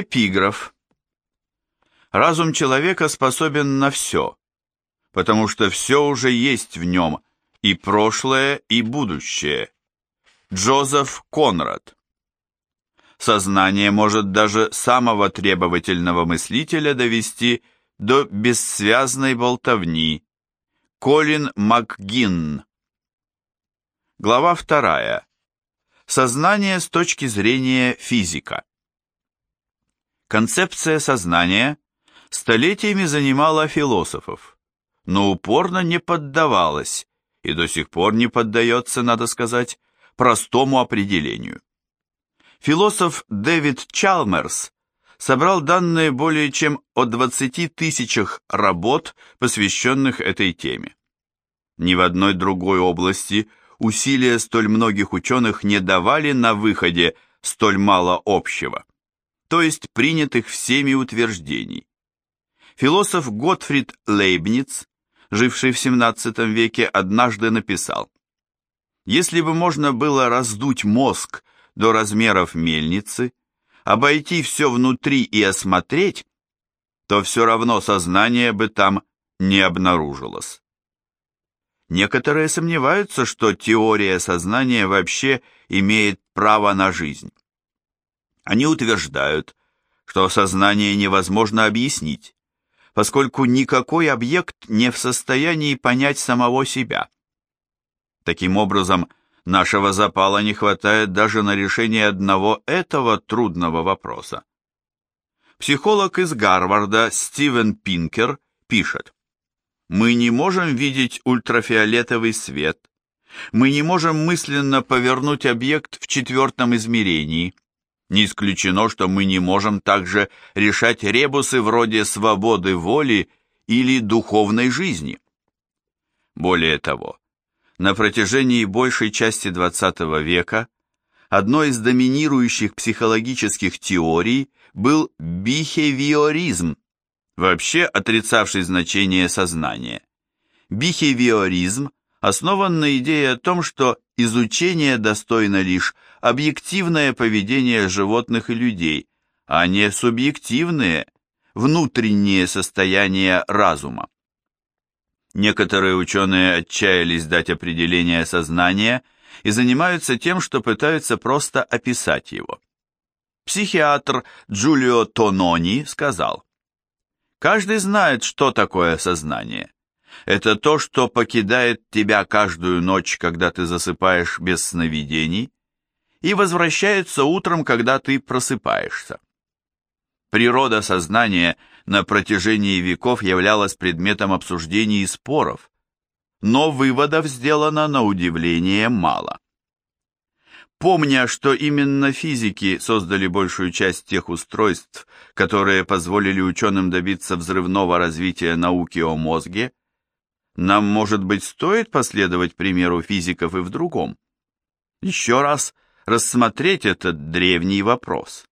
Эпиграф. Разум человека способен на все, потому что все уже есть в нем, и прошлое, и будущее. Джозеф Конрад. Сознание может даже самого требовательного мыслителя довести до бессвязной болтовни. Колин МакГинн. Глава вторая. Сознание с точки зрения физика. Концепция сознания столетиями занимала философов, но упорно не поддавалась и до сих пор не поддается, надо сказать, простому определению. Философ Дэвид Чалмерс собрал данные более чем о 20 тысячах работ, посвященных этой теме. Ни в одной другой области усилия столь многих ученых не давали на выходе столь мало общего то есть принятых всеми утверждений. Философ Готфрид Лейбниц, живший в XVII веке, однажды написал, «Если бы можно было раздуть мозг до размеров мельницы, обойти все внутри и осмотреть, то все равно сознание бы там не обнаружилось». Некоторые сомневаются, что теория сознания вообще имеет право на жизнь. Они утверждают, что сознание невозможно объяснить, поскольку никакой объект не в состоянии понять самого себя. Таким образом, нашего запала не хватает даже на решение одного этого трудного вопроса. Психолог из Гарварда Стивен Пинкер пишет, «Мы не можем видеть ультрафиолетовый свет, мы не можем мысленно повернуть объект в четвертом измерении, не исключено, что мы не можем также решать ребусы вроде свободы воли или духовной жизни. Более того, на протяжении большей части XX века одной из доминирующих психологических теорий был бихевиоризм, вообще отрицавший значение сознания. Бихевиоризм основан на идее о том, что изучение достойно лишь объективное поведение животных и людей, а не субъективные, внутренние состояния разума. Некоторые ученые отчаялись дать определение сознания и занимаются тем, что пытаются просто описать его. Психиатр Джулио Тонони сказал, «Каждый знает, что такое сознание. Это то, что покидает тебя каждую ночь, когда ты засыпаешь без сновидений, и возвращается утром, когда ты просыпаешься. Природа сознания на протяжении веков являлась предметом обсуждений и споров, но выводов сделано на удивление мало. Помня, что именно физики создали большую часть тех устройств, которые позволили ученым добиться взрывного развития науки о мозге, нам, может быть, стоит последовать примеру физиков и в другом? Еще раз рассмотреть этот древний вопрос.